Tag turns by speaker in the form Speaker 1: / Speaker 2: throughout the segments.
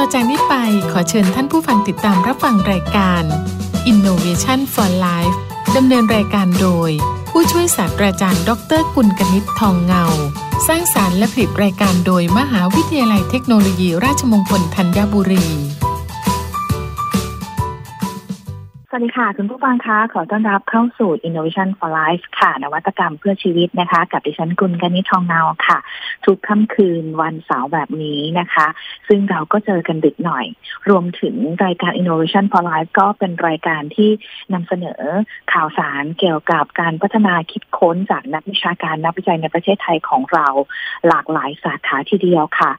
Speaker 1: ต่อจากนี้ไปขอเชิญท่านผู้ฟังติดตามรับฟังรายการ Innovation for Life ดำเนินรายการโดย ผู้ช่วยศาสตราจารย์ ดรกุลกนิษฐ์ทองเงา สร้างสารรค์และผลิตรายการโดยมหาวิทยาลัยเทคโนโลยีราชมงคลธัญบุรี
Speaker 2: สวัสดีค่ะ คุณผู้ฟังคะ ขอต้อนรับเข้าสู่ Innovation for Life ค่ะ นวัตกรรมเพื่อชีวิตนะคะ กับดิฉันกุลกนิษฐ์ทองนาวค่ะ ทุกค่ำคืนวันเสาร์แบบนี้นะคะ ซึ่งเราก็เจอกันดึกหน่อย รวมถึงรายการ Innovation for Life ก็เป็นรายการที่นำเสนอข่าวสารเกี่ยวกับการพัฒนาคิดค้นจากนักวิชาการนักวิจัยในประเทศไทยของเรา หลากหลายสาขาทีเดียวค่ะ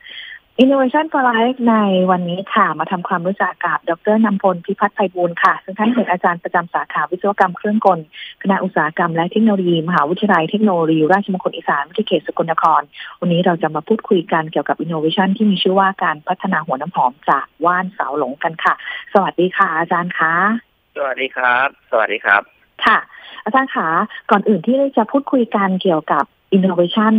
Speaker 2: Innovation for Life ในวันนี้ค่ะ มาทำความรู้จักกับ ดรนำพลพิพัฒน์ไพบูลย์ค่ะ ซึ่งท่านเป็นอาจารย์ประจำสาขาวิศวกรรมเครื่องกล คณะอุตสาหกรรมและเทคโนโลยี มหาวิทยาลัยเทคโนโลยี ราชมงคลอีสานวิทยาเขตสกลนคร วันนี้เราจะมาพูดคุยกันเกี่ยวกับ Innovation ที่มีชื่อว่าการพัฒนาหัวน้ำหอมจากว่านสาวหลงกันค่ะ สวัสดีค่ะ อาจารย์คะ
Speaker 3: สวัสดีครับ สวัสดีครับ
Speaker 2: ค่ะ อาจารย์คะ ก่อนอื่นที่จะพูดคุยกันเกี่ยวกับ Innovation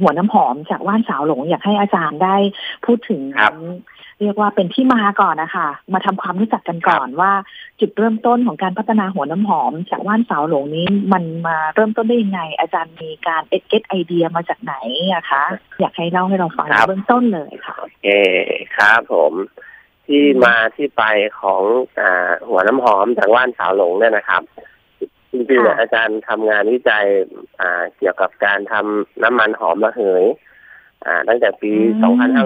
Speaker 2: หัวน้ำหอมจากว่านสาวหลงอยากให้อาจารย์ได้พูดถึง
Speaker 3: ครับ
Speaker 2: เรียกว่าเป็นที่มาก่อนนะคะ มาทำความรู้จักกันก่อนว่า จุดเริ่มต้นของการพัฒนาหัวน้ำหอม จากว่านสาวหลงนี้มันมาเริ่มต้นได้ยังไง อาจารย์มีการเอ็ดเก็ตไอเดียมาจากไหนอะคะ อยากให้เล่าให้เราฟัง
Speaker 3: ครับ
Speaker 2: เบื้องต้นเลยค่ะ
Speaker 3: โอเคครับผมที่มาที่ไปของอ่าหัวน้ำหอมจากว่านสาวหลงเนี่ยนะครับ จริงๆเนี่ย
Speaker 2: ค่ะ
Speaker 3: อาจารย์ทำงานวิจัย อ่า เกี่ยวกับการทำน้ำมันหอมระเหย อ่า ตั้งแต่ปี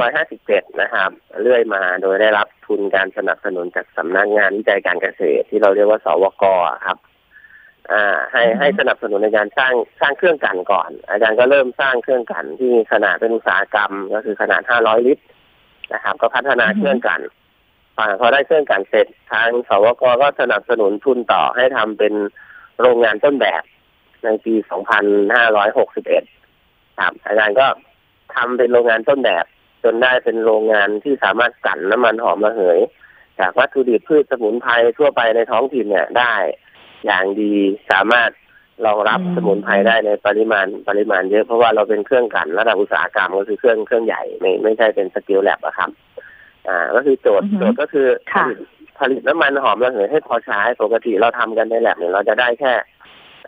Speaker 3: 2557 นะครับ เรื่อยมาโดยได้รับทุนการสนับสนุนจากสำนักงานวิจัยการเกษตร ที่เราเรียกว่า สวกอะครับ อ่า ให้ให้สนับสนุนในการสร้างสร้างเครื่องกลั่นก่อน อาจารย์ก็เริ่มสร้างเครื่องกลั่นที่มีขนาดเป็นอุตสาหกรรม ก็คือขนาด 500 ลิตรนะครับ ก็พัฒนา
Speaker 2: อือฮึ
Speaker 3: เครื่องกลั่นพอพอได้เครื่องกลั่นเสร็จทางสวกก็สนับสนุนทุนต่อให้ทำเป็น โรงงานต้นแบบ ในปี 2561 ครับอาจารย์ก็ทำเป็นโรงงานต้นแบบ จนได้เป็นโรงงานที่สามารถกลั่นน้ำมันหอมระเหย จากวัตถุดิบพืชสมุนไพรทั่วไปในท้องถิ่นเนี่ยได้ อย่างดีสามารถรองรับ
Speaker 2: อืม
Speaker 3: สมุนไพรได้ในปริมาณปริมาณเยอะเพราะว่าเราเป็นเครื่องกลั่นระดับอุตสาหกรรมก็คือเครื่องเครื่องใหญ่ไม่ไม่ใช่เป็นสกิลแลบอะครับ อ่า ก็คือโจทย์
Speaker 2: อือฮึ
Speaker 3: โจทย์ก็คือ ผ
Speaker 2: ค่ะ
Speaker 3: ลิตผลิตน้ำมันหอมระเหยให้พอใช้ปกติเราทำกันในแลบเนี่ยเราจะได้แค่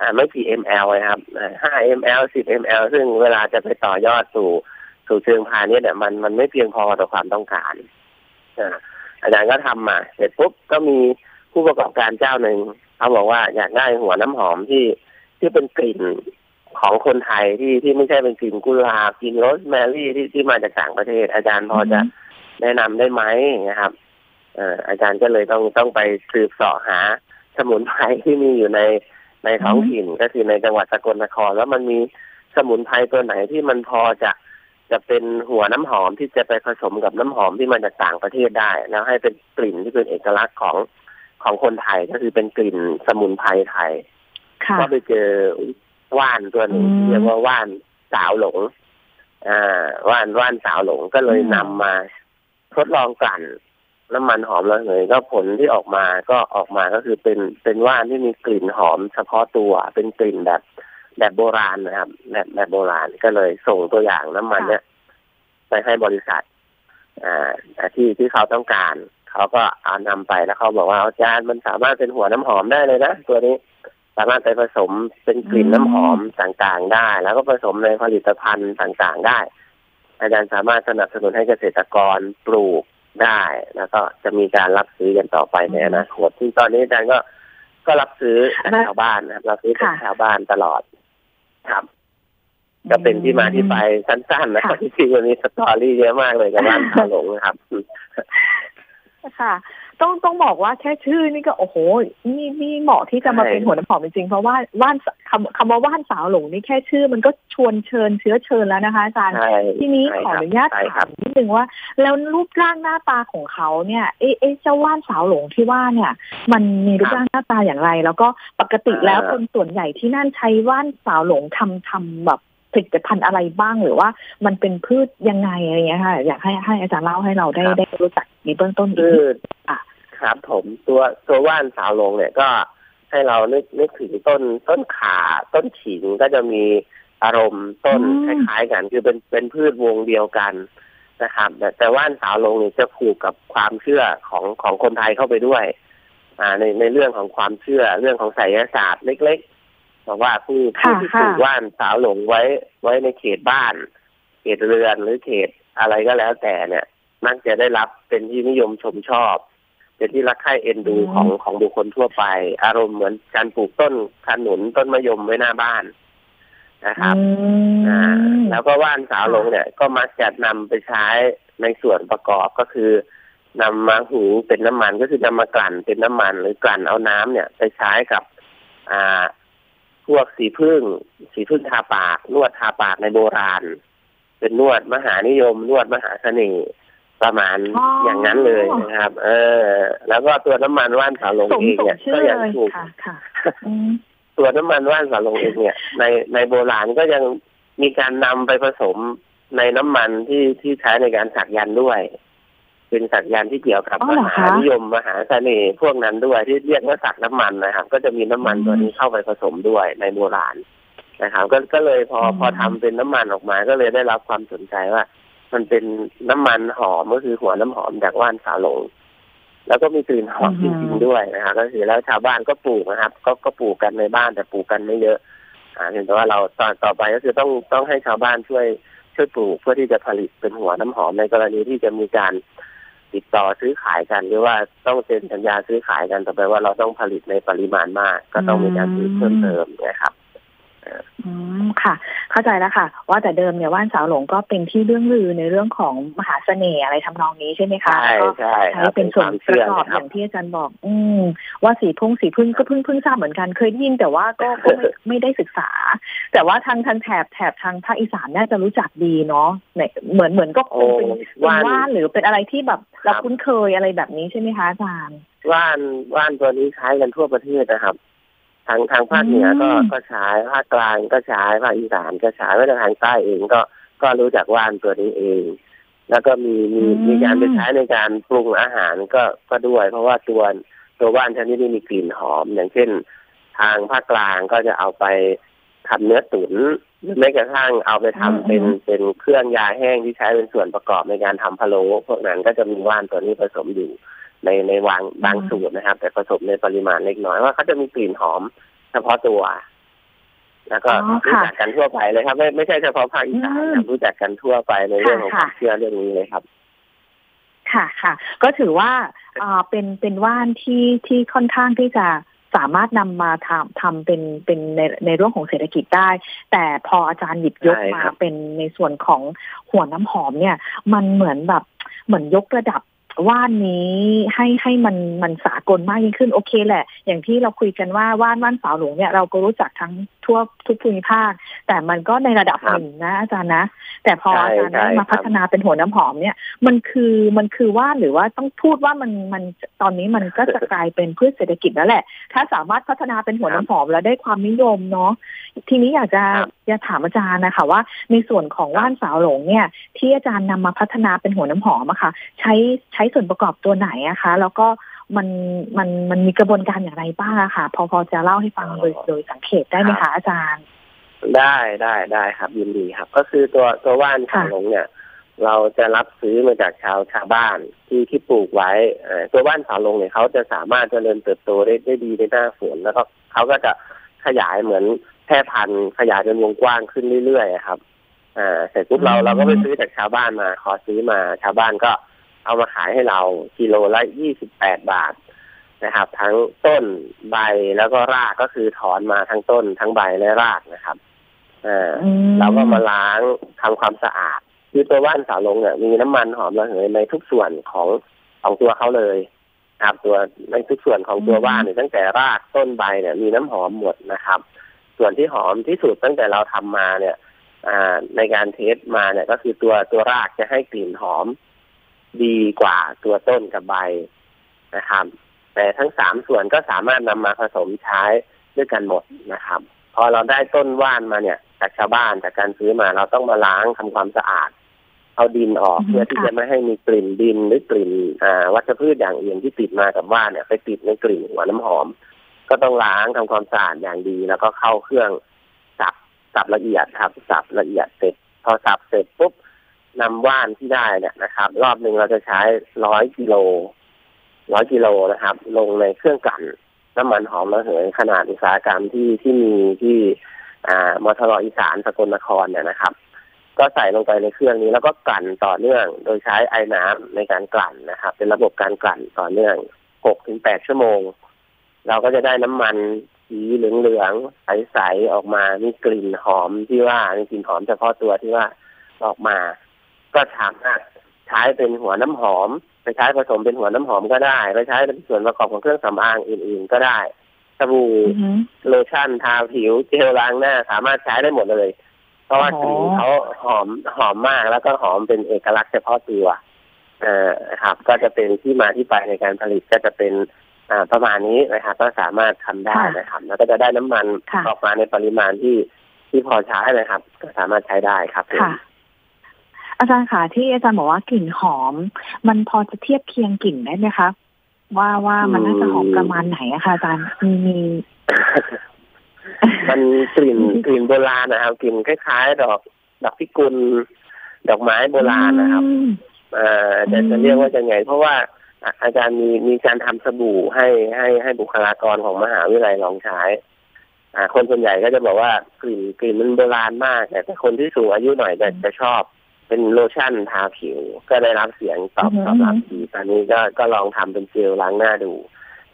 Speaker 3: อ่าไม่กี่ ml นะครับห้า ml สิบ ml ซึ่งเวลาจะไปต่อยอดสู่สู่เชิงพาณิชย์เนี่ยมันมันไม่เพียงพอต่อความต้องการอ่าอาจารย์ก็ทำมาเสร็จปุ๊บก็มีผู้ประกอบการเจ้าหนึ่งเขาบอกว่าอยากได้หัวน้ำหอมที่ที่เป็นกลิ่นของคนไทยที่ที่ไม่ใช่เป็นกลิ่นกุหลาบกลิ่นโรสแมรี่ที่ที่มาจากต่างประเทศ อาจารย์พอจะแนะนำได้ไหมนะครับเอ่ออาจารย์ก็เลยต้องต้องไปสืบเสาะหาสมุนไพรที่มีอยู่ในในท้องถิ่นก็คือในจังหวัดสกลนคร แล้วมันมีสมุนไพรตัวไหนที่มันพอจะจะเป็นหัวน้ำหอมที่จะไปผสมกับน้ำหอมที่มาจากต่างประเทศได้ แล้วให้เป็นกลิ่นที่เป็นเอกลักษณ์ของของคนไทยก็คือเป็นกลิ่นสมุนไพรไทย
Speaker 2: ค่ะ
Speaker 3: ก็ไปเจอว่านตัวหนึ่ง
Speaker 2: อืม
Speaker 3: เรียกว่าว่านสาวหลง อ่า ว่านว่านสาวหลงก็เลย
Speaker 2: อืม
Speaker 3: นำมาทดลองกลั่น น้ำมันหอมระเหยก็ผลที่ออกมาก็ออกมาก็คือเป็นเป็นว่านที่มีกลิ่นหอมเฉพาะตัวเป็นกลิ่นแบบ แบบโบราณนะครับ แบบแบบโบราณก็เลยส่งตัวอย่างน้ำมัน เนี้ยไปให้บริษัท อ่าที่ที่เขาต้องการ เขาก็เอานำไปแล้วเขาบอกว่าอาจารย์มันสามารถเป็นหัวน้ำหอมได้เลยนะตัวนี้สามารถไปผสมเป็นกลิ่นน้ำหอมต่างๆได้ แล้วก็ผสมในผลิตภัณฑ์ต่างๆได้ อาจารย์สามารถสนับสนุนให้เกษตรกรปลูก ได้แล้วก็จะมีการรับซื้อกันต่อไปในอนาคตซึ่งตอนนี้อาจารย์ก็ก็รับซื้อจากชาวบ้านนะครับรับซื้อจาก
Speaker 2: ค่ะ
Speaker 3: ชาวบ้านตลอดครับ ก็เป็นที่มาที่ไปสั้นๆนะครับ
Speaker 2: ค่ะ
Speaker 3: ที่จริงมันมีสตอรี่เยอะมากเลยกับบ้านขาวหลงนะครับ
Speaker 2: ค่ะ ต้องต้องบอกว่าแค่ชื่อนี่ก็โอ้โห นี่นี่เหมาะที่จะมา
Speaker 3: ใช่
Speaker 2: เป็นหัวน้ำหอมจริงๆ เพราะว่าว่านสคำคำว่าว่านสาวหลงนี่แค่ชื่อ มันก็ชวนเชิญเชื้อเชิญแล้วนะคะอาจารย์
Speaker 3: ใช่
Speaker 2: ทีนี้
Speaker 3: ใช่
Speaker 2: ขอ
Speaker 3: ค
Speaker 2: อบนุญาต
Speaker 3: ใช่ค
Speaker 2: ถา
Speaker 3: รั
Speaker 2: ม
Speaker 3: บ
Speaker 2: นิดนึงว่า แล้วรูปร่างหน้าตาของเขาเนี่ยเอ๊ะเอ๊ะเจ้าว่านสาวหลงที่ว่าเนี่ย มันมีรูปร่างหน้าตาอย่างไร แล้วก็ปกติแล้วคนส่วนใหญ่ที่นั่นใช้ว่านสาวหลงทำทำแบบ ผลิตภัณฑ์อะไรบ้างหรือว่ามันเป็นพืชยังไงอะไรเงี้ยค่ะ อยากให้ให้อาจารย์เล่าให้เราได้
Speaker 3: ครับ
Speaker 2: ได้รู้จักในเบื้องต้น
Speaker 3: คือ
Speaker 2: อะ
Speaker 3: ครับ ผมตัวตัวว่านสาวลงเนี่ยก็ให้เรานึกนึกถึงต้นต้นขาต้นขิงก็จะมีอารมณ์ต้น
Speaker 2: อืม
Speaker 3: คล้ายๆกัน คือเป็นเป็นพืชวงเดียวกันนะครับแต่แต่ว่านสาวลงนี่จะผูกกับความเชื่อของของคนไทยเข้าไปด้วย อ่าในในเรื่องของความเชื่อเรื่องของไสยศาสตร์เล็กๆ บอกว่าผู้ผู้ที่ปลูกว่านสาวหลงไว้ไว้ในเขตบ้าน เขตเรือนหรือเขตอะไรก็แล้วแต่เนี่ย มักจะได้รับเป็นที่นิยมชมชอบ เป็นที่รักใคร่เอ็นดูของของบุคคลทั่วไป อารมณ์เหมือนการปลูกต้นขนุนต้นมะยมไว้หน้าบ้านนะครับอ่าแล้วก็ว่านสาวลงเนี่ย ก็มักจะนำไปใช้ในส่วนประกอบก็คือนำมาหูเป็นน้ำมันก็คือนำมากลั่นเป็นน้ำมัน หรือกลั่นเอาน้ำเนี่ย ไปใช้กับ อ่า พวกสีพึ่ง สีพึ่งทาปาก นวดทาปากในโบราณ เป็นนวดมหานิยม นวดมหาเสน่ห์ประมาณอย่างนั้นเลยนะครับ เออ แล้วก็ตัวน้ำมันว่านสาวลงเองเนี่ยก็ยังถูกตัวน้ำมันว่านสาวลงเองเนี่ย ในในโบราณก็ยังมีการนำไปผสมในน้ำมันที่ที่ใช้ในการสักยันด้วย เป็นสักยันที่เกี่ยวกับมหานิยมมหาเสน่ห์พวกนั้นด้วยที่เรียกว่าสักน้ำมันนะครับ ก็จะมีน้ำมันตัวนี้เข้าไปผสมด้วยในโบราณนะครับ ก็ก็เลยพอพอทำเป็นน้ำมันออกมา ก็เลยได้รับความสนใจว่า มันเป็นน้ำมันหอมก็คือหัวน้ำหอมจากว่านสาหลงแล้วก็มีกลิ่นหอมจริงๆด้วยนะครับก็คือแล้วชาวบ้านก็ปลูกนะครับ ก็ก็ปลูกกันในบ้านแต่ปลูกกันไม่เยอะอ่าเห็นแต่ว่าเราตอนต่อไปก็คือต้องต้องให้ชาวบ้านช่วยช่วยปลูกเพื่อที่จะผลิตเป็นหัวน้ำหอมในกรณีที่จะมีการ ติดต่อซื้อขายกันหรือว่าต้องเซ็นสัญญาซื้อขายกันแต่แปลว่าเราต้องผลิตในปริมาณมาก ก็ต้องมีการซื้อเพิ่มเติมนะครับ
Speaker 2: อืมค่ะ เข้าใจแล้วค่ะ ว่าแต่เดิมเนี่ยว่านสาวหลงก็เป็นที่เรื่องลือในเรื่องของมหาเสน่ห์อะไรทำนองนี้ใช่ไหมคะ
Speaker 3: ใช่ใช่
Speaker 2: ใช้เป็นส่วนประกอบอย่างที่อาจารย์บอก อืมว่าสีพุ่งสีพึ่งก็เพิ่งเพิ่งทราบเหมือนกันเคยได้ยินแต่ว่าก็ก็ไม่ไม่ได้ศึกษา แต่ว่าทางทางแถบแถบทางภาคอีสานน่าจะรู้จักดีเนาะเหมือนเหมือนก็คงเป็นว่านหรือเป็นอะไรที่แบบเราคุ้นเคยอะไรแบบนี้ใช่ไหมคะอาจารย์
Speaker 3: ว่านว่านตัวนี้ใช้กันทั่วประเทศนะครับ ทางทางภาคเหนือก็ก็ใช้ภาคกลางก็ใช้ภาคอีสานก็ใช้แม้แต่ทางใต้เองก็ก็รู้จักว่านตัวนี้เอง แล้วก็มีมีมีการไปใช้ในการปรุงอาหารก็ก็ด้วย เพราะว่าตัวตัวว่านชนิดนี้มีกลิ่นหอม อย่างเช่น ทางภาคกลางก็จะเอาไปทำเนื้อตุ๋นแม้กระทั่งเอาไปทำเป็นเป็นเครื่องยาแห้งที่ใช้เป็นส่วนประกอบในการทำพะโล้พวกนั้นก็จะมีว่านตัวนี้ผสมอยู่ ในในวางบางสูตรนะครับ แต่ผสมในปริมาณเล็กน้อยว่าเขาจะมีกลิ่นหอม เฉพาะตัว แล้วก็รู้จักกันทั่วไปเลยครับ ไม่ไม่ใช่เฉพาะภาคอีสานรู้จักกันทั่วไปในเรื่องของความเชื่อเรื่องนี้เลยครับ
Speaker 2: ค่ะค่ะ ก็ถือว่าอ่าเป็นเป็นว่านที่ที่ค่อนข้างที่จะสามารถนำมาทำทำเป็นเป็นในในเรื่องของเศรษฐกิจได้ แต่พออาจารย์หยิบยกมาเป็นในส่วนของหัวน้ำหอมเนี่ย มันเหมือนแบบเหมือนยกระดับ ว่านนี้ให้ให้มันมันสากลมากยิ่งขึ้นโอเคแหละ อย่างที่เราคุยกันว่าว่านว่านสาวหลวงเนี่ยเราก็รู้จักทั้ง ทั่วทุกภูมิภาค แต่มันก็ในระดับหนึ่งนะอาจารย์นะ แต่พออาจารย์ได้มาพัฒนาเป็นหัวน้ำหอมเนี่ย มันคือมันคือว่าหรือว่าต้องพูดว่ามันมันตอนนี้มันก็จะกลายเป็นพืชเศรษฐกิจแล้วแหละ ถ้าสามารถพัฒนาเป็นหัวน้ำหอมแล้วได้ความนิยมเนาะทีนี้อยากจะจะถามอาจารย์นะคะว่า ในส่วนของว่านสาวหลงเนี่ย ที่อาจารย์นำมาพัฒนาเป็นหัวน้ำหอมอะค่ะ ใช้ใช้ส่วนประกอบตัวไหนอะคะ แล้วก็ มันมันมันมีกระบวนการอย่างไรบ้างอะค่ะ พอพอจะเล่าให้ฟังโดยโดยสังเกตได้ไหมคะอาจารย์
Speaker 3: ได้ได้ได้ครับยินดีครับ ก็คือตัวตัวว่านสาวหลงเนี่ย เราจะรับซื้อมาจากชาวชาวบ้านที่ที่ปลูกไว้ตัวว่านสาวลงเนี่ยเขาจะสามารถเจริญเติบโตได้ได้ดีในหน้าฝนแล้วก็เขาก็จะขยายเหมือนแพร่พันธุ์ขยายเป็นวงกว้างขึ้นเรื่อยๆครับอ่าเสร็จปุ๊บเราเราก็ไปซื้อจากชาวบ้านมา ขอซื้อมาชาวบ้านก็ เอามาขายให้เรากิโลละยี่สิบแปดบาทนะครับ ทั้งต้นใบแล้วก็รากก็คือถอนมาทั้งต้นทั้งใบและรากนะครับอ่าเราก็มาล้างทำความสะอาดคือตัวว่านสาวลงเนี่ยมีน้ำมันหอมระเหยในทุกส่วนของของตัวเขาเลยครับ ตัวในทุกส่วนของตัวว่านเนี่ยตั้งแต่รากต้นใบเนี่ย มีน้ำหอมหมดนะครับ ส่วนที่หอมที่สุดตั้งแต่เราทำมาเนี่ยในการเทสมาเนี่ย ก็คือตัวตัวรากจะให้กลิ่นหอม ดีกว่าตัวต้นกับใบนะครับ แต่ทั้งสามส่วนก็สามารถนำมาผสมใช้ด้วยกันหมดนะครับ พอเราได้ต้นว่านมาเนี่ยจากชาวบ้านจากการซื้อมาเราต้องมาล้างทำความสะอาด เอาดินออกเพื่อที่จะไม่ให้มีกลิ่นดินหรือกลิ่นวัชพืชอย่างอื่นที่ติดมากับว่านเนี่ย ไปติดในกลิ่นหัวน้ำหอม ก็ต้องล้างทำความสะอาดอย่างดี แล้วก็เข้าเครื่องสับสับละเอียดครับสับละเอียดเสร็จ พอสับเสร็จปุ๊บ นำว่านที่ได้เนี่ยนะครับ รอบหนึ่งเราจะใช้ร้อยกิโลร้อยกิโลนะครับ ลงในเครื่องกลั่นน้ำมันหอมระเหยขนาดอุตสาหกรรมที่ที่มีที่อ่ามทรอีสานสกลนครเนี่ยนะครับ ก็ใส่ลงไปในเครื่องนี้แล้วก็กลั่นต่อเนื่อง โดยใช้ไอ้น้ำในการกลั่นนะครับ เป็นระบบการกลั่นต่อเนื่องหกถึงแปดชั่วโมง เราก็จะได้น้ำมันสีเหลืองๆใสๆออกมามีกลิ่นหอมที่ว่ามีกลิ่นหอมเฉพาะตัวที่ว่าออกมา ก็สามารถใช้เป็นหัวน้ำหอม ไปใช้ผสมเป็นหัวน้ำหอมก็ได้ ไปใช้เป็นส่วนประกอบของเครื่องสำอางอื่น ๆ ก็ได้สบู่
Speaker 2: อือฮึ
Speaker 3: โลชั่นทาผิวเจลล้างหน้า สามารถใช้ได้หมดเลย เพราะว่ากลิ่นเขาหอมหอมมากแล้วก็หอมเป็นเอกลักษณ์เฉพาะตัวเอ่อครับ ก็จะเป็นที่มาที่ไปในการผลิตก็จะเป็นอ่าประมาณนี้นะครับก็สามารถทำได้นะครับ แล้วก็จะได้น้ำมัน
Speaker 2: ค่ะ
Speaker 3: ออกมาในปริมาณที่ที่พอใช้นะครับ ก็สามารถใช้ได้ครับผม
Speaker 2: ค่ะ อาจารย์ค่ะที่อาจารย์บอกว่ากลิ่นหอม มันพอจะเทียบเคียงกลิ่นได้ไหมคะว่าว่ามันน่าจะหอมประมาณไหนอะคะอาจารย์มีมี
Speaker 3: มันกลิ่นกลิ่นโบราณนะครับกลิ่นคล้ายๆ ดอกดอกพิกุล ดอกไม้โบราณนะครับ
Speaker 2: อืม
Speaker 3: เอ่อจะ
Speaker 2: อืม
Speaker 3: จะเรียกว่าจะไง เพราะว่าอะอาจารย์มีมีการทำสบู่ให้ให้ให้บุคลากรของมหาวิทยาลัยลองใช้อ่า คนส่วนใหญ่ก็จะบอกว่ากลิ่นกลิ่นมันโบราณมากแต่ถ้าคนที่สูงอายุหน่อยจะจะชอบ เป็นโลชั่นทาผิว ก็ได้รับเสียงตอบตอบรับดีตอนนี้ก็ก็ลองทำเป็นเจลล้างหน้าดู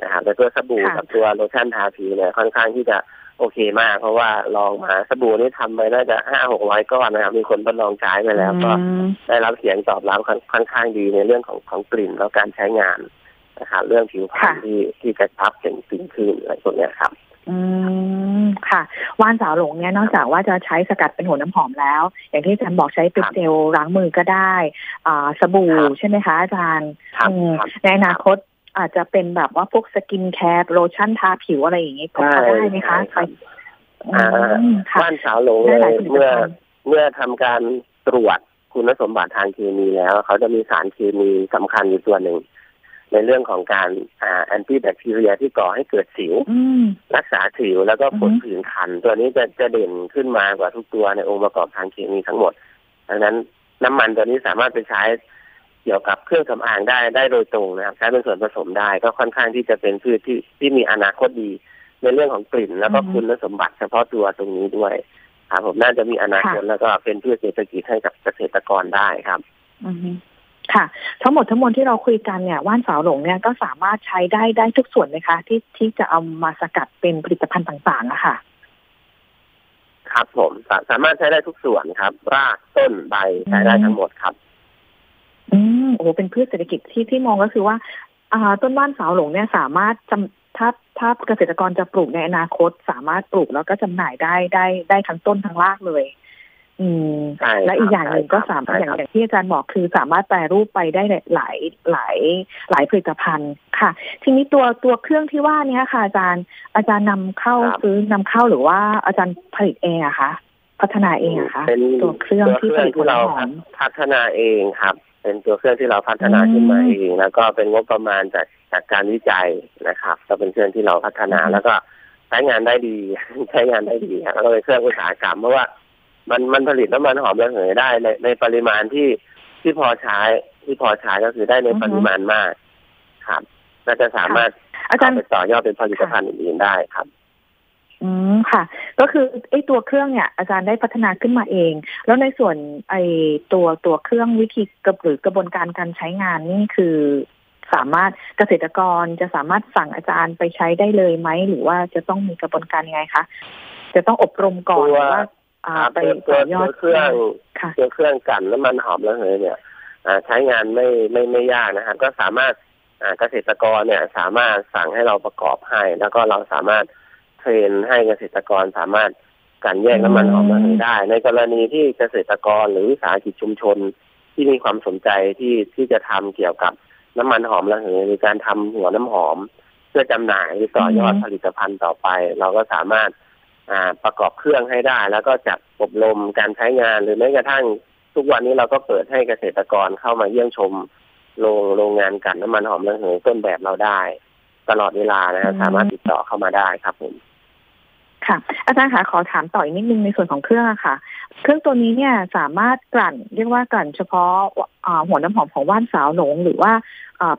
Speaker 3: นะครับแต่ตัวสบู่กับตัวโลชั่นทาผิวเนี่ยค่อนข้างที่จะโอเคมาก เพราะว่าลองมาสบู่นี่ทำไปน่าจะห้าหกร้อยก้อนนะครับมีคนทดลองใช้ไปแล้ว ก็
Speaker 2: อืม
Speaker 3: ได้รับเสียงตอบรับค่อนค่อนข้างดีในเรื่องของของกลิ่นแล้วการใช้งานนะครับเรื่องผิวพรรณ
Speaker 2: ค่ะ
Speaker 3: ที่ที่กระชับเปล่งปลั่งขึ้นอะไรพวกเนี้ยครับ
Speaker 2: อืม ค่ะ ว่านสาวหลงเนี่ยนอกจากว่าจะใช้สกัดเป็นหัวน้ำหอมแล้ว อย่างที่อาจารย์บอกใช้เป็น
Speaker 3: ครับ
Speaker 2: เจลล้างมือก็ได้อ่าสบู่
Speaker 3: ครับ
Speaker 2: ใช่ไหมคะอาจารย์
Speaker 3: ครับ
Speaker 2: อืม
Speaker 3: ครับ
Speaker 2: ในอนาคตอาจจะเป็นแบบว่าพวก skincare โลชั่นทาผิวอะไรอย่างนี้ก็พอได้ไหมคะ
Speaker 3: ใช่
Speaker 2: ไป
Speaker 3: ครับ
Speaker 2: อืมค่ะ
Speaker 3: บ้านสาวหลง
Speaker 2: ได้
Speaker 3: เล
Speaker 2: หลาย
Speaker 3: ย
Speaker 2: ผลิต
Speaker 3: เมื่อ
Speaker 2: ภัณฑ์
Speaker 3: เมื่อทำการตรวจคุณสมบัติทางเคมีแล้ว เขาจะมีสารเคมีสำคัญอยู่ตัวหนึ่ง ในเรื่องของการอ่าแอนตี้แบคทีเรียที่ก่อให้เกิดสิว
Speaker 2: อืม
Speaker 3: รักษาสิวแล้วก็ผล
Speaker 2: อือฮึ
Speaker 3: ผื่นคัน ตัวนี้จะจะเด่นขึ้นมากว่าทุกตัวในองค์ประกอบทางเคมีทั้งหมด ดังนั้นน้ำมันตัวนี้สามารถไปใช้เกี่ยวกับเครื่องสำอางได้ได้โดยตรงนะครับใช้เป็นส่วนผสมได้ก็ค่อนข้างที่จะเป็นพืชที่ที่มีอนาคตดี ในเรื่องของกลิ่น แล้วก็คุณสมบัติเฉพาะตัวตรงนี้ด้วยครับผมน่าจะมีอนาคตแล้วก็เป็นพืชเศรษฐกิจให้กับเกษตรกรได้ครับ
Speaker 2: อืม ค่ะ ทั้งหมดทั้งมวลที่เราคุยกันเนี่ยว่านสาวหลงเนี่ยก็สามารถใช้ได้ได้ทุกส่วนเลยคะที่ที่จะเอามาสกัดเป็นผลิตภัณฑ์ต่างๆอะค่ะ
Speaker 3: ครับผมสาสามารถใช้ได้ทุกส่วนครับ รากต้นใบใช้ได้ทั้งหมดครับ
Speaker 2: อืมโอ้โหเป็นพืชเศรษฐกิจที่ที่มองก็คือว่า อ่า ต้นว่านสาวหลงเนี่ยสามารถจำถ้าถ้าเกษตรกรจะปลูกในอนาคต สามารถปลูกแล้วก็จำหน่ายได้ได้ได้ทั้งต้นทั้งรากเลย อืม
Speaker 3: ใช่
Speaker 2: และอีกอย่างหนึ่งก็สามารถ
Speaker 3: ใช่
Speaker 2: อย่าง
Speaker 3: ครับ
Speaker 2: อย่างที่อาจารย์บอกคือสามารถแปรรูปไปได้หลายหลายหลายผลิตภัณฑ์ค่ะ ทีนี้ตัวตัวเครื่องที่ว่าเนี้ยค่ะ อาจารย์อาจารย์นำเข้า
Speaker 3: ครับ
Speaker 2: ซื้อนำเข้าหรือว่าอาจารย์ผลิตเองอะคะพัฒนาเองอะคะ
Speaker 3: เป็น
Speaker 2: ตัวเครื่องที่ผลิต
Speaker 3: ที่เรา
Speaker 2: หัวหอม
Speaker 3: พัฒนาเองครับ เป็นตัวเครื่องที่เราพัฒนาขึ้นมา
Speaker 2: อืม
Speaker 3: เองแล้วก็เป็นงบประมาณจากจากการวิจัยนะครับ ก็เป็นเครื่องที่เราพัฒนา
Speaker 2: อืม
Speaker 3: แล้วก็ใช้งานได้ดีใช้งานได้ดีครับแล้วก็เป็นเครื่องอุตสาหกรรมเพราะว่า มันมันผลิตน้ำมันหอมระเหยได้ในในปริมาณที่ที่พอใช้ที่พอใช้ก็คือได้ในปริมาณมาก ครับน่าจะสามารถ
Speaker 2: อาจารย์
Speaker 3: เไปต่อยอดเป็นผลิตภัณฑ์อื่นๆได้ครับ
Speaker 2: อืมค่ะ ก็คือไอ้ตัวเครื่องเนี่ย อาจารย์ได้พัฒนาขึ้นมาเอง แล้วในส่วนไอ้ตัวตัวเครื่องวิธีกระหรือกระบวนการการใช้งานนี่คือสามารถเกษตรกรจะสามารถสั่งอาจารย์ไปใช้ได้เลยไหม หรือว่าจะต้องมีกระบวนการยังไงคะจะต้องอบรมก่อนห
Speaker 3: ตัว
Speaker 2: รือว่าอ่า
Speaker 3: ครับ
Speaker 2: ไป
Speaker 3: ตัว
Speaker 2: ต่
Speaker 3: ตัว
Speaker 2: อยอ
Speaker 3: ตั
Speaker 2: ด
Speaker 3: วเครื่อง
Speaker 2: ค่ะ
Speaker 3: ตัวเครื่องกลั่นน้ำมันหอมระเหยเนี่ยอ่าใช้งานไม่ไม่ไม่ยากนะครับ ก็สามารถอ่าเกษตรกรเนี่ย สามารถสั่งให้เราประกอบให้ แล้วก็เราสามารถเทรนให้เกษตรกรสามารถกลั่นแยกน้ำมันหอมระเหยได้ ในกรณีที่เกษตรกรหรือวิสาหกิจชุมชนที่มีความสนใจที่ที่จะทำเกี่ยวกับน้ำมันหอมระเหยหรือการทำหัวน้ำหอม เพื่อจำหน่ายหรือต่อยอด
Speaker 2: อืม
Speaker 3: ผลิตภัณฑ์ต่อไป เราก็สามารถอ่า ประกอบเครื่องให้ได้ แล้วก็จัดอบรมการใช้งานหรือแม้กระทั่งทุกวันนี้เราก็เปิดให้เกษตรกรเข้ามาเยี่ยมชมโรงโรงงานกลันน้ำมันหอมระเหยต้นแบบเราได้ ตลอดเวลานะฮะ
Speaker 2: อืม
Speaker 3: สามารถติดต่อเข้ามาได้ครับผม
Speaker 2: ค่ะ อาจารย์คะขอถามต่ออีกนิดนึงในส่วนของเครื่องอะค่ะ เครื่องตัวนี้เนี่ยสามารถกลั่นเรียกว่ากลั่นเฉพาะหัวน้ำหอมของว่านสาวหลงหรือว่า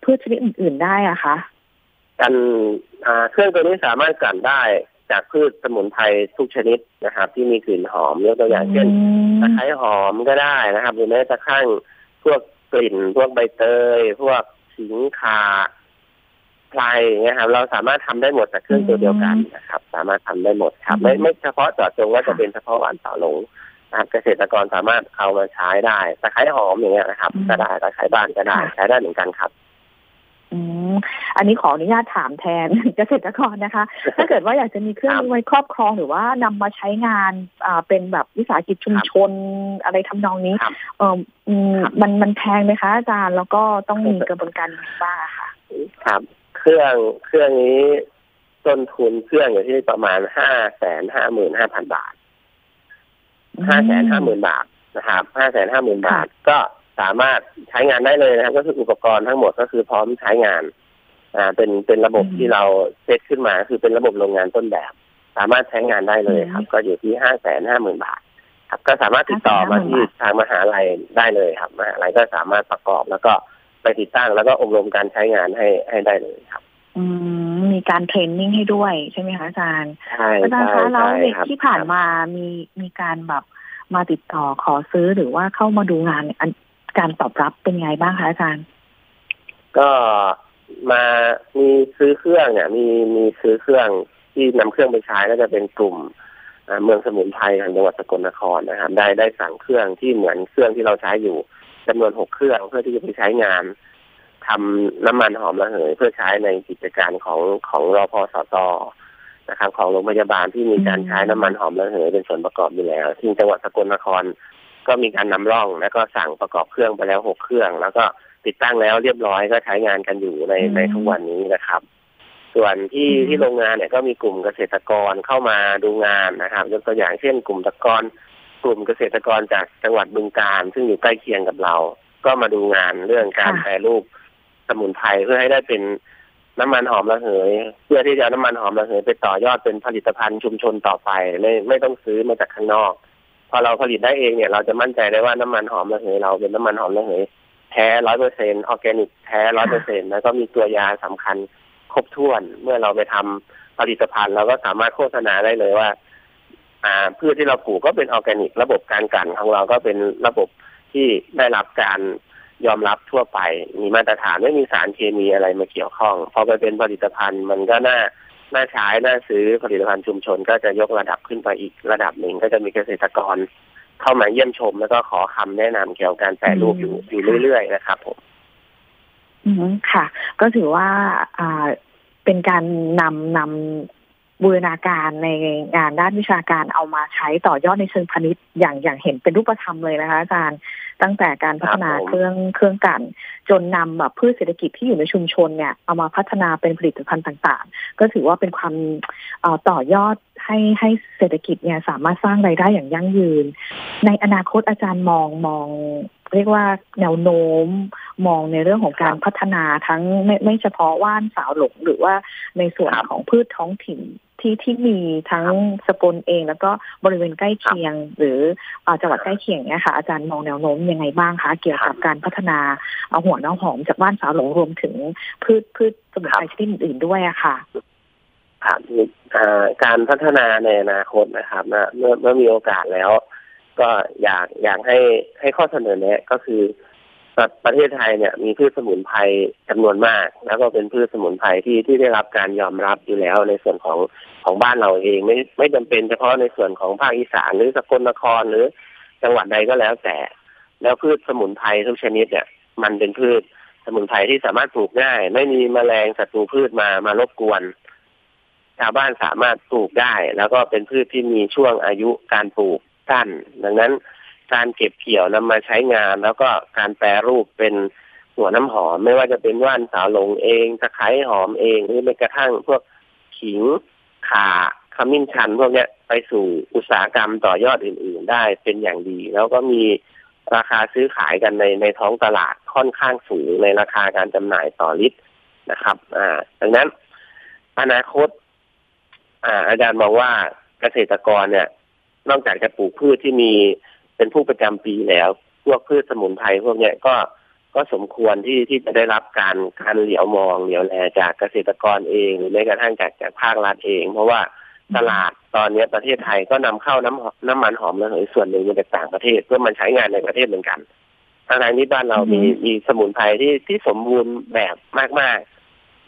Speaker 2: พืชชนิดอื่น ๆได้อะคะ
Speaker 3: กันเครื่องตัวนี้สามารถกลั่นได้ จากพืชสมุนไพรทุกชนิดนะครับ ที่มีกลิ่นหอมยกตัวอย่างเช่นตะไคร้หอมก็ได้นะครับ หรือแม้กระทั่งพวกกลิ่น พวกใบเตย พวกขิงคาไพรนะครับ เราสามารถทำได้หมดจากเครื่องตัวเดียวกันนะครับ สามารถทำได้หมดครับ ไม่ไม่เฉพาะเจาะจงว่าจะเป็นเฉพาะหวานสาวหลงนะครับเกษตรกรสามารถเอามาใช้ได้ตะไคร้หอมอย่างเงี้ยนะครับ ก็ได้ตะไคร้บ้านก็ได้ใช้ได้เหมือนกันครับ
Speaker 2: อันนี้ขออนุญาตถามแทนเกษตรกรนะคะ ถ้าเกิดว่าอยากจะมีเครื่องนี้ไว้ครอบครองหรือว่านำมาใช้งานอ่าเป็นแบบวิสาหกิจชุมชนอะไรทำนองนี้เออมันมันแพงไหมคะอาจารย์แล้วก็ต้องมีกระบวนการบ้างค่ะ
Speaker 3: ครับ เครื่องเครื่องนี้ต้นทุนเครื่องอยู่ที่ประมาณห้าแสนห้าหมื่นห้าพันบาทห้าแสนห้าหมื่นบาทนะครับห้าแสนห้าหมื่นบาทก็สามารถใช้งานได้เลยนะครับ ก็คืออุปกรณ์ทั้งหมดก็คือพร้อมใช้งาน อ่าเป็นเป็นระบบที่เราเซตขึ้นมาคือเป็นระบบโรงงานต้นแบบ สามารถใช้งานได้เลยครับ ก็อยู่ที่ห้าแสนห้าหมื่นบาท ครับ ก็สามารถติดต่อมาที่ทางมหาลัยได้เลยครับมหาลัยก็สามารถประกอบแล้วก็ไปติดตั้งแล้วก็อบรมการใช้งานให้ให้ได้เลยครับ
Speaker 2: อืมมีการเทรนนิ่งให้ด้วยใช่ไหมคะอาจารย์
Speaker 3: ใช่
Speaker 2: อาจารย์คะแล้ว
Speaker 3: เด็
Speaker 2: กที่ผ่านมามีมีการแบบมาติดต่อขอซื้อหรือว่าเข้ามาดูงานอันการตอบรับเป็นไงบ้างคะอาจารย์
Speaker 3: ก็ มามีซื้อเครื่องเนี่ยมีมีซื้อเครื่องที่นำเครื่องไปใช้ก็จะเป็นกลุ่มเมืองสมุนไพรทางจังหวัดสกลนครนะครับ ได้ได้สั่งเครื่องที่เหมือนเครื่องที่เราใช้อยู่จำนวนหกเครื่องเพื่อที่จะไปใช้งานทำน้ำมันหอมระเหยเพื่อใช้ในกิจการของของรอพอสตนะครับ ของโรงพยาบาลที่มีการใช้น้ำมันหอมระเหยเป็นส่วนประกอบอยู่แล้วที่จังหวัดสกลนครก็มีการนำร่องแล้วก็สั่งประกอบเครื่องไปแล้วหกเครื่อง แล้วก็ ติดตั้งแล้วเรียบร้อยก็ใช้งานกันอยู่ในในทุกวันนี้นะครับ ส่วนที่ที่โรงงานเนี่ยก็มีกลุ่มเกษตรกรเข้ามาดูงานนะครับยกตัวอย่างเช่น กลุ่มตะกรกลุ่มเกษตรกรจากจังหวัดบึงกาฬซึ่งอยู่ใกล้เคียงกับเรา ก็มาดูงานเรื่องการแปรรูปสมุนไพรเพื่อให้ได้เป็นน้ำมันหอมระเหย เพื่อที่จะน้ำมันหอมระเหยไปต่อยอดเป็นผลิตภัณฑ์ชุมชนต่อไปไม่ไม่ต้องซื้อมาจากข้างนอก พอเราผลิตได้เองเนี่ย เราจะมั่นใจได้ว่าน้ำมันหอมระเหยเราเป็นน้ำมันหอมระเหย แท้ร้อยเปอร์เซ็นต์ออร์แกนิกแท้ร้อยเปอร์เซ็นต์แล้วก็มีตัวยาสำคัญครบถ้วน เมื่อเราไปทำผลิตภัณฑ์เราก็สามารถโฆษณาได้เลยว่า อ่าพืชที่เราปลูกก็เป็นออร์แกนิก ระบบการกันของเราก็เป็นระบบที่ได้รับการยอมรับทั่วไป มีมาตรฐานไม่มีสารเคมีอะไรมาเกี่ยวข้องพอไปเป็นผลิตภัณฑ์มันก็น่าน่าใช้น่าซื้อผลิตภัณฑ์ชุมชน ก็จะยกระดับขึ้นไปอีกระดับหนึ่งก็จะมีเกษตรกร เข้ามาเยี่ยมชม แล้วก็ขอคำแนะนำเกี่ยวกับการแปรรูปอยู่อยู่เรื่อยๆนะครับผม
Speaker 2: อืมค่ะ ก็ถือว่าอ่าเป็นการนำนำ บูรณาการในงานด้านวิชาการเอามาใช้ต่อยอดในเชิงพาณิชย์อย่างอย่างเห็นเป็นรูปธรรมเลยนะคะอาจารย์ตั้งแต่การพัฒนาเครื่องเครื่องกัน จนนำแบบพืชเศรษฐกิจที่อยู่ในชุมชนเนี่ยเอามาพัฒนาเป็นผลิตภัณฑ์ต่าง ๆ ก็ถือว่าเป็นความต่อยอดให้ให้เศรษฐกิจเนี่ยสามารถสร้างรายได้อย่างยั่งยืน ในอนาคตอาจารย์มองมอง เรียกว่าแนวโน้มมองในเรื่องของการพัฒนาทั้งไม่ไม่เฉพาะว่านสาวหลงหรือว่าในส่วนของพืชท้องถิ่นที่ที่มีทั้งสกลเอง แล้วก็บริเวณใกล้เคียง หรือจังหวัดใกล้เคียงเนี่ยค่ะอาจารย์มองแนวโน้มยังไงบ้างคะเกี่ยวกับการพัฒนาเอาหัวน้องหอมจากบ้านสาวหลงรวมถึงพืชพืชสมุนไพรชนิดอื่นด้วยอะค่ะ
Speaker 3: ครับการพัฒนาในอนาคตนะครับเมื่อเมื่อมีโอกาสแล้ว ก็อยากอยากให้ให้ข้อเสนอแนะก็คือประเทศไทยเนี่ยมีพืชสมุนไพรจำนวนมาก แล้วก็เป็นพืชสมุนไพรที่ที่ได้รับการยอมรับอยู่แล้วในส่วนของของบ้านเราเอง ไม่ไม่จำเป็นเฉพาะในส่วนของภาคอีสานหรือสกลนครหรือจังหวัดใดก็แล้วแต่ แล้วพืชสมุนไพรทุกชนิดเนี่ยมันเป็นพืชสมุนไพรที่สามารถปลูกง่าย ไม่มีแมลงศัตรูพืชมามารบกวนชาวบ้านสามารถปลูกได้ แล้วก็เป็นพืชที่มีช่วงอายุการปลูก สั้น ดังนั้นการเก็บเกี่ยวนำมาใช้งาน แล้วก็การแปรรูปเป็นหัวน้ำหอม ไม่ว่าจะเป็นว่านสาวหลงเองตะไคร้หอมเองหรือแม้กระทั่งพวกขิงข่าขมิ้นชันพวกเนี้ยไปสู่อุตสาหกรรมต่อยอดอื่น ๆ ได้เป็นอย่างดี แล้วก็มีราคาซื้อขายกันในในท้องตลาดค่อนข้างสูงในราคาการจำหน่ายต่อลิตรนะครับ อ่า ดังนั้น อนาคต อ่า อาจารย์มองว่าเกษตรกรเนี่ย นอกจากจะปลูกพืชที่มีเป็นผู้ประจำปีแล้ว พวกพืชสมุนไพรพวกเนี้ยก็ก็สมควรที่ที่จะได้รับการการเหลียวมองเหลียวแลจากเกษตรกรเองหรือแม้กระทั่งจากจากภาครัฐเอง เพราะว่าตลาดตอนนี้ประเทศไทยก็นำเข้าน้ำน้ำมันหอมระเหยส่วนหนึ่งมาจากต่างประเทศเพื่อมันใช้งานในประเทศเหมือนกันทางนี้บ้านเรามีมีสมุนไพรที่ที่สมบูรณ์แบบมากๆ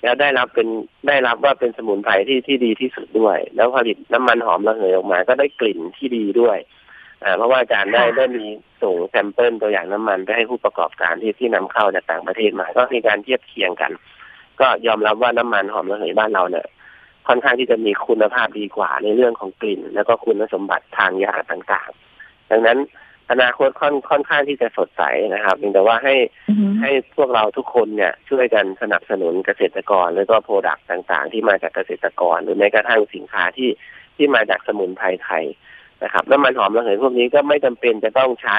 Speaker 3: แล้วได้รับเป็นได้รับว่าเป็นสมุนไพรที่ที่ดีที่สุดด้วย แล้วผลิตน้ำมันหอมระเหยออกมา ก็ได้กลิ่นที่ดีด้วยอ่าเพราะว่าอาจารย์ได้ได้มีส่งแซมเปิลตัวอย่างน้ำมันไปให้ผู้ประกอบการที่ที่นำเข้าจากต่างประเทศมา ก็มีการเทียบเคียงกัน ก็ยอมรับว่าน้ำมันหอมระเหยบ้านเราเนี่ยค่อนข้างที่จะมีคุณภาพดีกว่าในเรื่องของกลิ่น แล้วก็คุณสมบัติทางยาต่างๆ ดังนั้น อนาคตค่อนค่อนข้างที่จะสดใสนะครับเพียงแต่ว่าให้ให้พวกเราทุกคนเนี่ยช่วยกันสนับสนุนเกษตรกร แล้วก็ product ต่างๆ ที่มาจากเกษตรกร หรือแม้กระทั่งสินค้าที่ที่มาจากสมุนไพรไทยนะครับน้ำมันหอมระเหยพวกนี้ก็ไม่จำเป็นจะต้องใช้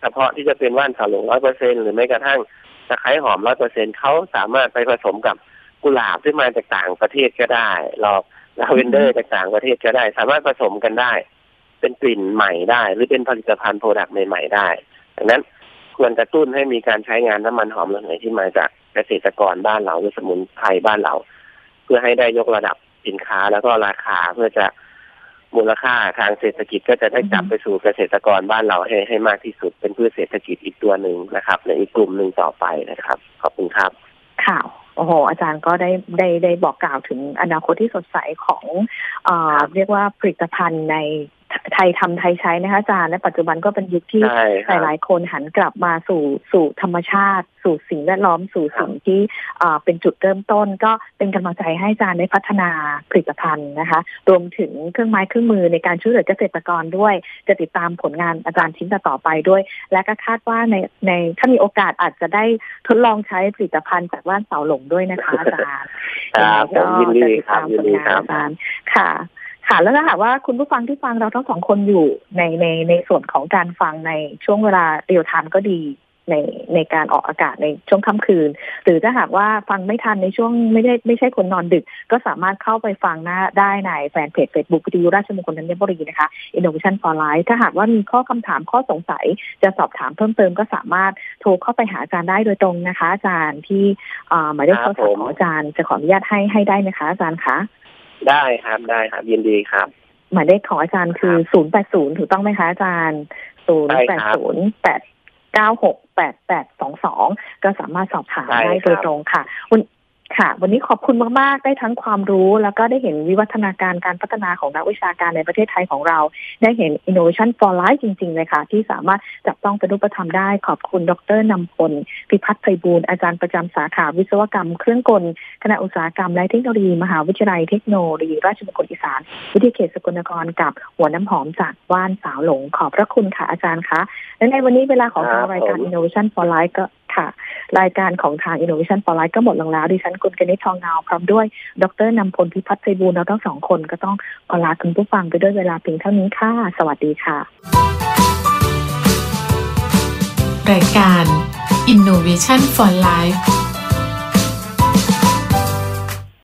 Speaker 3: เฉพาะที่จะเป็นว่านสาวหลงร้อยเปอร์เซ็นหรือแม้กระทั่งตะไคร้หอมร้อยเปอร์เซ็นเขาสามารถไปผสมกับกุหลาบที่มาจากต่างประเทศก็ได้ดอกลาเวนเดอร์จากต่างประเทศก็ได้ สามารถผสมกันได้ เป็นกลิ่นใหม่ได้ หรือเป็นผลิตภัณฑ์โปรดักต์ใหม่ ๆ ได้ดังนั้นควรกระตุ้นให้มีการใช้งานน้ำมันหอมระเหยที่มาจากเกษตรกรบ้านเราหรือสมุนไพรบ้านเรา เพื่อให้ได้ยกระดับสินค้าแล้วก็ราคาเพื่อจะมูลค่าทางเศรษฐกิจก็จะได้กลับไปสู่เกษตรกรบ้านเราให้ให้มากที่สุดเป็นพืชเศรษฐกิจอีกตัวหนึ่งนะครับในอีกกลุ่มหนึ่งต่อไปนะครับ ขอบคุณครับ
Speaker 2: ข่าวโอ้โห อาจารย์ก็ได้ได้ได้บอกกล่าวถึงอนาคตที่สดใสของเอ่อเรียกว่าผลิตภัณฑ์ใน ไทยทำไทยใช้นะคะอาจารย์และปัจจุบันก็เป็นยุคที่หลายหลายคนหันกลับมาสู่สู่ธรรมชาติ สู่สิ่งแวดล้อมสู่สิ่งที่เป็นจุดเริ่มต้น ก็เป็นกำลังใจให้อาจารย์ได้พัฒนาผลิตภัณฑ์นะคะ รวมถึงเครื่องไม้เครื่องมือในการช่วยเหลือเกษตรกรด้วย จะติดตามผลงานอาจารย์ชิ้นต่อไปด้วย และก็คาดว่าในในถ้ามีโอกาสอาจจะได้ทดลองใช้ผลิตภัณฑ์จากว่านเสาหลงด้วยนะคะอาจารย์
Speaker 3: ก็จะติดตามผลงาน
Speaker 2: อาจารย์ค่ะ ค่ะแล้วถ้าหากว่าคุณผู้ฟังที่ฟังเราทั้งสองคนอยู่ในในในส่วนของการฟังในช่วงเวลา real time ก็ดีในในการออกอากาศในช่วงค่ำคืน หรือถ้าหากว่าฟังไม่ทันในช่วงไม่ได้ไม่ใช่คนนอนดึก ก็สามารถเข้าไปฟังนะได้ใน fanpage Facebook วิทยุราชมงคลธัญบุรีนะคะ Innovation for Life ถ้าหากว่ามีข้อคำถามข้อสงสัยจะสอบถามเพิ่มเติมก็สามารถโทรเข้าไปหาอาจารย์ได้โดยตรงนะคะ อาจารย์ที่หมายเลขโทรศัพท์ของอาจารย์จะขออนุญาตให้ให้ได้ไหมคะอาจารย์คะ
Speaker 3: ได้ครับได้ครับยินดีครับ
Speaker 2: หมายเลขของอาจารย์คือศูนย์แปดศูนย์ถูกต้องไหมคะอาจารย์ศูนย์แปดศูนย์แปดเก้าหกแปดแปดสองสองก็สามารถสอบถามได้โดยตรงค่ะคุณ ค่ะ วันนี้ขอบคุณมาก ๆ ได้ทั้งความรู้ แล้วก็ได้เห็นวิวัฒนาการการพัฒนาของนักวิชาการในประเทศไทยของเรา ได้เห็น innovation for life จริง ๆ เลยค่ะ ที่สามารถจับต้องเป็นรูปธรรมได้ ขอบคุณ ดรนำพล พิพัฒน์ไพบูลอาจารย์ประจำสาขาวิศวกรรม เครื่องกล คณะอุตสาหกรรมและเทคโนโลยี มหาวิทยาลัยเทคโนโลยีราชมงคลอีสาน วิทยาเขตสกลนครกับหัวน้ำหอมจากว่านสาวหลง ขอบพระคุณค่ะอาจารย์คะและในวันนี้เวลาของทางรายการ innovation for life ก็ ค่ะ รายการของทาง Innovation for Life ก็หมดลงแล้ว ดิฉันกุลกนิษฐ์ทองเงาพร้อมด้วย ดรนำพลพิพัฒน์ไพบูลเราทั้งสองคนก็ต้องขอลาคุณผู้ฟังไปด้วยเวลาเพียงเท่านี้ค่ะ สวัสดีค่ะ
Speaker 1: รายการ Innovation for Life